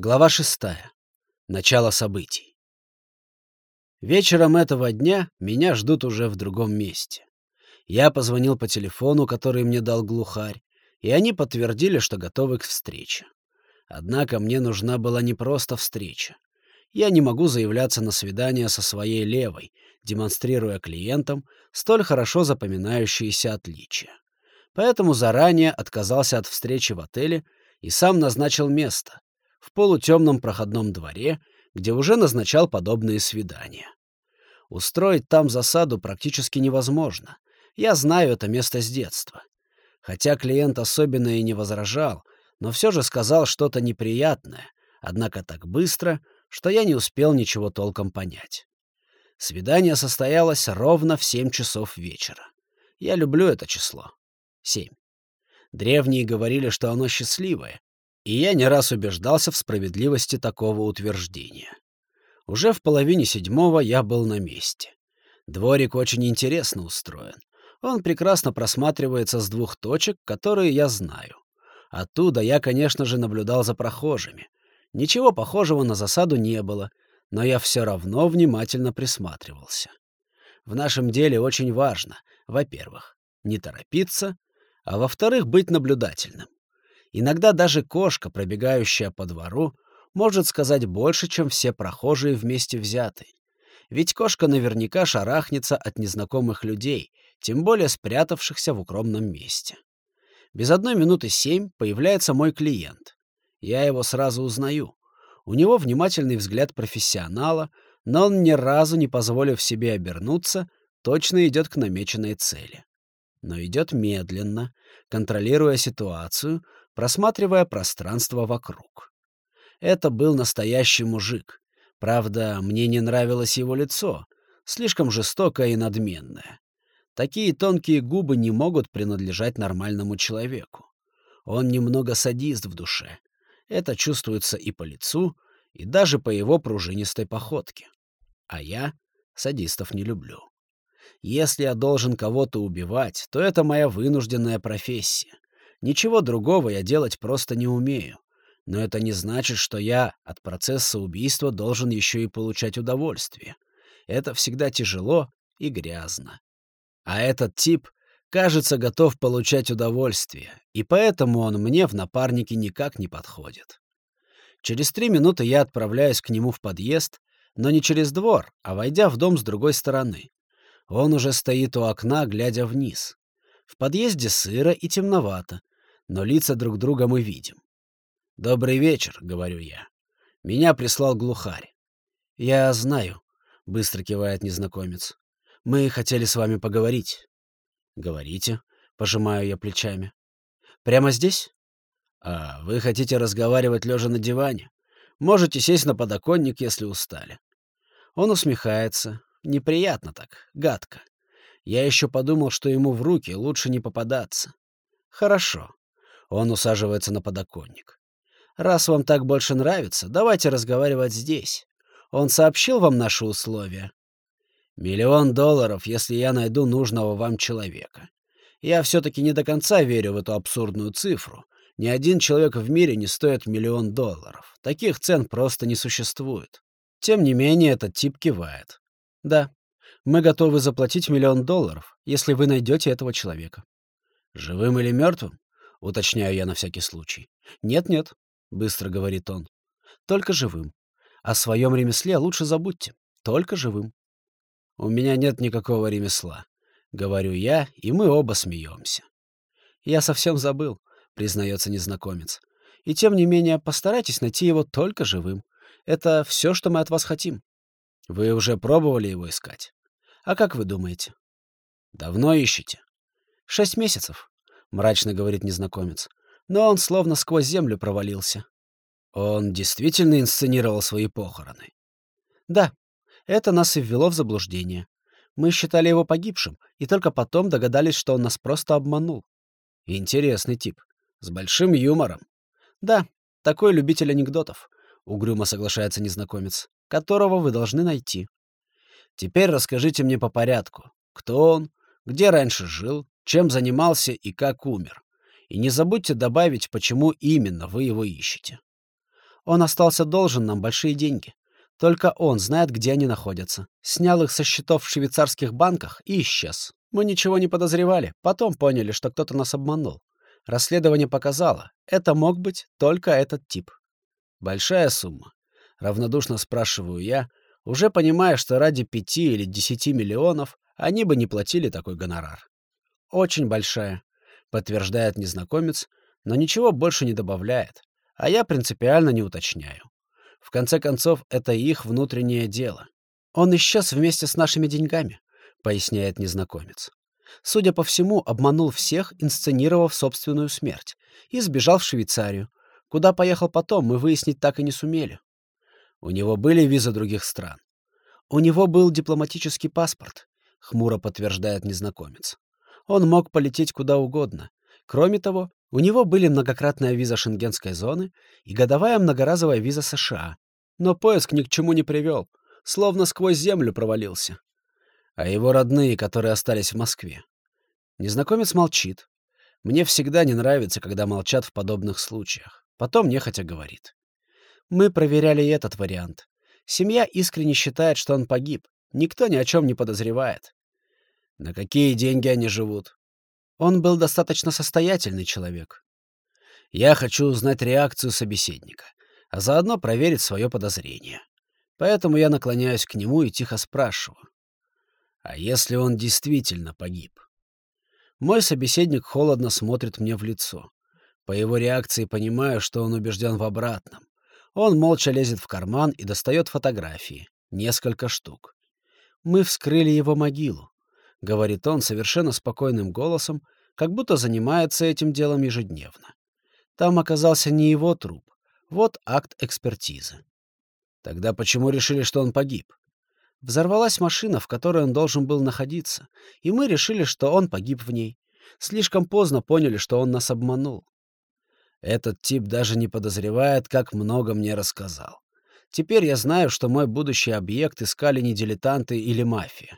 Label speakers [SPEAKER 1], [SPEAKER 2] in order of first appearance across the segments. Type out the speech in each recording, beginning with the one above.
[SPEAKER 1] Глава шестая. Начало событий. Вечером этого дня меня ждут уже в другом месте. Я позвонил по телефону, который мне дал глухарь, и они подтвердили, что готовы к встрече. Однако мне нужна была не просто встреча. Я не могу заявляться на свидание со своей левой, демонстрируя клиентам столь хорошо запоминающиеся отличия. Поэтому заранее отказался от встречи в отеле и сам назначил место, в полутемном проходном дворе, где уже назначал подобные свидания. Устроить там засаду практически невозможно. Я знаю это место с детства. Хотя клиент особенно и не возражал, но все же сказал что-то неприятное, однако так быстро, что я не успел ничего толком понять. Свидание состоялось ровно в семь часов вечера. Я люблю это число. Семь. Древние говорили, что оно счастливое, и я не раз убеждался в справедливости такого утверждения. Уже в половине седьмого я был на месте. Дворик очень интересно устроен. Он прекрасно просматривается с двух точек, которые я знаю. Оттуда я, конечно же, наблюдал за прохожими. Ничего похожего на засаду не было, но я все равно внимательно присматривался. В нашем деле очень важно, во-первых, не торопиться, а во-вторых, быть наблюдательным. Иногда даже кошка, пробегающая по двору, может сказать больше, чем все прохожие вместе взятые. Ведь кошка наверняка шарахнется от незнакомых людей, тем более спрятавшихся в укромном месте. Без одной минуты семь появляется мой клиент. Я его сразу узнаю. У него внимательный взгляд профессионала, но он ни разу не позволив себе обернуться, точно идет к намеченной цели. Но идет медленно, контролируя ситуацию, просматривая пространство вокруг. Это был настоящий мужик. Правда, мне не нравилось его лицо, слишком жестокое и надменное. Такие тонкие губы не могут принадлежать нормальному человеку. Он немного садист в душе. Это чувствуется и по лицу, и даже по его пружинистой походке. А я садистов не люблю. Если я должен кого-то убивать, то это моя вынужденная профессия. Ничего другого я делать просто не умею. Но это не значит, что я от процесса убийства должен еще и получать удовольствие. Это всегда тяжело и грязно. А этот тип, кажется, готов получать удовольствие, и поэтому он мне в напарнике никак не подходит. Через три минуты я отправляюсь к нему в подъезд, но не через двор, а войдя в дом с другой стороны. Он уже стоит у окна, глядя вниз. В подъезде сыро и темновато, но лица друг друга мы видим. «Добрый вечер», — говорю я. «Меня прислал глухарь». «Я знаю», — быстро кивает незнакомец. «Мы хотели с вами поговорить». «Говорите», — пожимаю я плечами. «Прямо здесь?» «А вы хотите разговаривать лежа на диване? Можете сесть на подоконник, если устали». Он усмехается. Неприятно так, гадко. Я еще подумал, что ему в руки лучше не попадаться. Хорошо. Он усаживается на подоконник. «Раз вам так больше нравится, давайте разговаривать здесь. Он сообщил вам наши условия?» «Миллион долларов, если я найду нужного вам человека. Я все-таки не до конца верю в эту абсурдную цифру. Ни один человек в мире не стоит миллион долларов. Таких цен просто не существует. Тем не менее, этот тип кивает. Да, мы готовы заплатить миллион долларов, если вы найдете этого человека. Живым или мертвым? — уточняю я на всякий случай. «Нет-нет», — быстро говорит он. «Только живым. О своем ремесле лучше забудьте. Только живым». «У меня нет никакого ремесла», — говорю я, и мы оба смеемся. «Я совсем забыл», — признается незнакомец. «И тем не менее постарайтесь найти его только живым. Это все, что мы от вас хотим». «Вы уже пробовали его искать?» «А как вы думаете?» «Давно ищете?» «Шесть месяцев», — мрачно говорит незнакомец. Но он словно сквозь землю провалился. Он действительно инсценировал свои похороны? Да, это нас и ввело в заблуждение. Мы считали его погибшим, и только потом догадались, что он нас просто обманул. Интересный тип. С большим юмором. Да, такой любитель анекдотов, — угрюмо соглашается незнакомец, — которого вы должны найти. Теперь расскажите мне по порядку. Кто он? Где раньше жил? Чем занимался и как умер. И не забудьте добавить, почему именно вы его ищете. Он остался должен нам большие деньги. Только он знает, где они находятся. Снял их со счетов в швейцарских банках и исчез. Мы ничего не подозревали, потом поняли, что кто-то нас обманул. Расследование показало, это мог быть только этот тип. Большая сумма. Равнодушно спрашиваю я, уже понимая, что ради пяти или десяти миллионов они бы не платили такой гонорар. Очень большая, подтверждает незнакомец, но ничего больше не добавляет, а я принципиально не уточняю. В конце концов, это их внутреннее дело. Он исчез вместе с нашими деньгами, поясняет незнакомец. Судя по всему, обманул всех, инсценировав собственную смерть, и сбежал в Швейцарию. Куда поехал потом, мы выяснить так и не сумели. У него были визы других стран. У него был дипломатический паспорт, хмуро подтверждает незнакомец. Он мог полететь куда угодно. Кроме того, у него были многократная виза шенгенской зоны и годовая многоразовая виза США. Но поиск ни к чему не привел, словно сквозь землю провалился. А его родные, которые остались в Москве. Незнакомец молчит. Мне всегда не нравится, когда молчат в подобных случаях. Потом нехотя говорит. Мы проверяли этот вариант. Семья искренне считает, что он погиб. Никто ни о чем не подозревает. На какие деньги они живут? Он был достаточно состоятельный человек. Я хочу узнать реакцию собеседника, а заодно проверить свое подозрение. Поэтому я наклоняюсь к нему и тихо спрашиваю. А если он действительно погиб? Мой собеседник холодно смотрит мне в лицо. По его реакции понимаю, что он убежден в обратном. Он молча лезет в карман и достает фотографии. Несколько штук. Мы вскрыли его могилу. — говорит он совершенно спокойным голосом, как будто занимается этим делом ежедневно. Там оказался не его труп. Вот акт экспертизы. Тогда почему решили, что он погиб? Взорвалась машина, в которой он должен был находиться, и мы решили, что он погиб в ней. Слишком поздно поняли, что он нас обманул. Этот тип даже не подозревает, как много мне рассказал. Теперь я знаю, что мой будущий объект искали не дилетанты или мафия.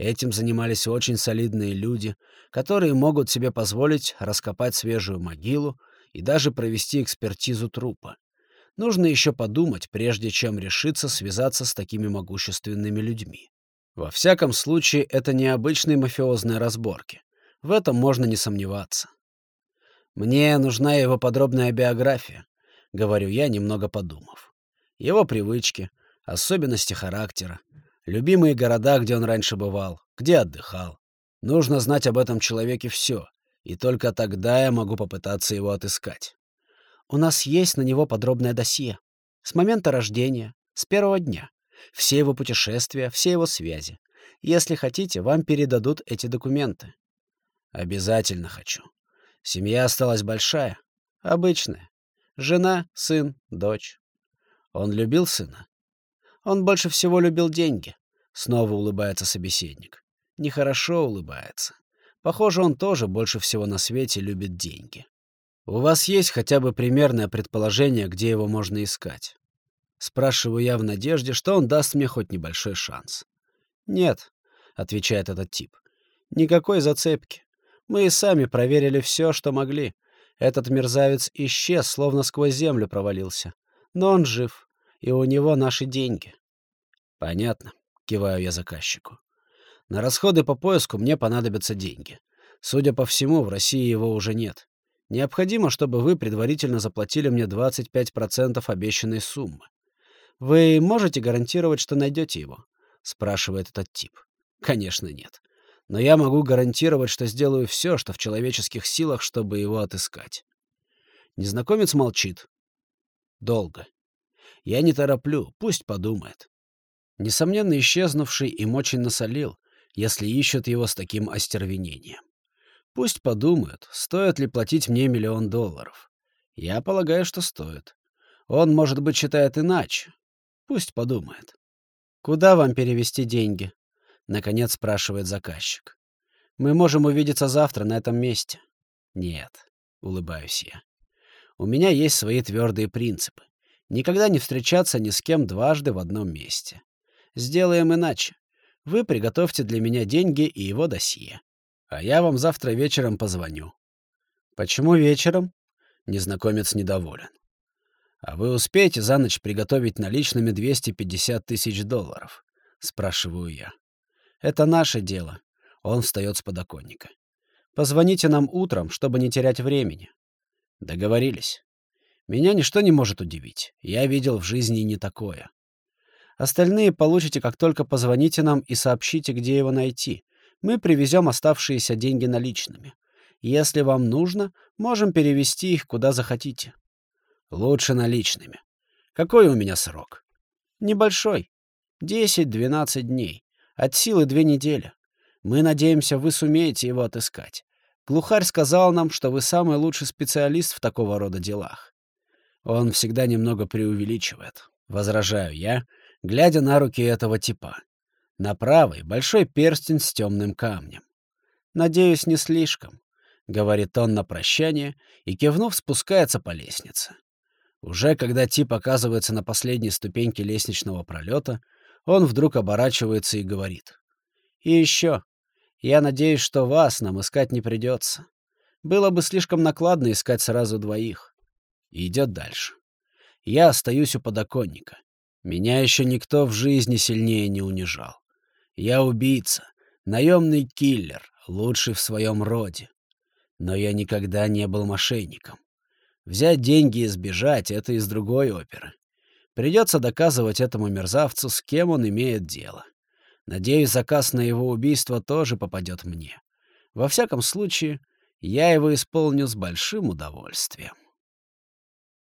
[SPEAKER 1] Этим занимались очень солидные люди, которые могут себе позволить раскопать свежую могилу и даже провести экспертизу трупа. Нужно еще подумать, прежде чем решиться связаться с такими могущественными людьми. Во всяком случае, это необычные мафиозные разборки. В этом можно не сомневаться. Мне нужна его подробная биография, говорю я, немного подумав. Его привычки, особенности характера, Любимые города, где он раньше бывал, где отдыхал. Нужно знать об этом человеке все, и только тогда я могу попытаться его отыскать. У нас есть на него подробное досье. С момента рождения, с первого дня. Все его путешествия, все его связи. Если хотите, вам передадут эти документы. Обязательно хочу. Семья осталась большая, обычная. Жена, сын, дочь. Он любил сына? Он больше всего любил деньги. Снова улыбается собеседник. Нехорошо улыбается. Похоже, он тоже больше всего на свете любит деньги. У вас есть хотя бы примерное предположение, где его можно искать? Спрашиваю я в надежде, что он даст мне хоть небольшой шанс. Нет, отвечает этот тип. Никакой зацепки. Мы и сами проверили все, что могли. Этот мерзавец исчез, словно сквозь землю провалился. Но он жив, и у него наши деньги. Понятно киваю я заказчику. На расходы по поиску мне понадобятся деньги. Судя по всему, в России его уже нет. Необходимо, чтобы вы предварительно заплатили мне 25% обещанной суммы. Вы можете гарантировать, что найдете его? спрашивает этот тип. Конечно, нет. Но я могу гарантировать, что сделаю все, что в человеческих силах, чтобы его отыскать. Незнакомец молчит. Долго. Я не тороплю, пусть подумает. Несомненно, исчезнувший им очень насолил, если ищут его с таким остервенением. Пусть подумают, стоит ли платить мне миллион долларов. Я полагаю, что стоит. Он, может быть, считает иначе. Пусть подумает. «Куда вам перевести деньги?» — наконец спрашивает заказчик. «Мы можем увидеться завтра на этом месте». «Нет», — улыбаюсь я. «У меня есть свои твердые принципы. Никогда не встречаться ни с кем дважды в одном месте. Сделаем иначе. Вы приготовьте для меня деньги и его досье. А я вам завтра вечером позвоню. Почему вечером? Незнакомец недоволен. «А вы успеете за ночь приготовить наличными 250 тысяч долларов?» — спрашиваю я. «Это наше дело». Он встает с подоконника. «Позвоните нам утром, чтобы не терять времени». «Договорились. Меня ничто не может удивить. Я видел в жизни не такое. Остальные получите, как только позвоните нам и сообщите, где его найти. Мы привезем оставшиеся деньги наличными. Если вам нужно, можем перевести их куда захотите. Лучше наличными. Какой у меня срок? Небольшой. Десять-двенадцать дней. От силы две недели. Мы надеемся, вы сумеете его отыскать. Глухарь сказал нам, что вы самый лучший специалист в такого рода делах. Он всегда немного преувеличивает, возражаю я, глядя на руки этого типа. На правой большой перстень с темным камнем. Надеюсь, не слишком, говорит он на прощание и, кивнув, спускается по лестнице. Уже когда тип оказывается на последней ступеньке лестничного пролета, он вдруг оборачивается и говорит. «И еще. Я надеюсь, что вас нам искать не придется. Было бы слишком накладно искать сразу двоих». И идет дальше. Я остаюсь у подоконника. Меня еще никто в жизни сильнее не унижал. Я убийца, наемный киллер, лучший в своем роде. Но я никогда не был мошенником. Взять деньги и сбежать — это из другой оперы. Придется доказывать этому мерзавцу, с кем он имеет дело. Надеюсь, заказ на его убийство тоже попадет мне. Во всяком случае, я его исполню с большим удовольствием.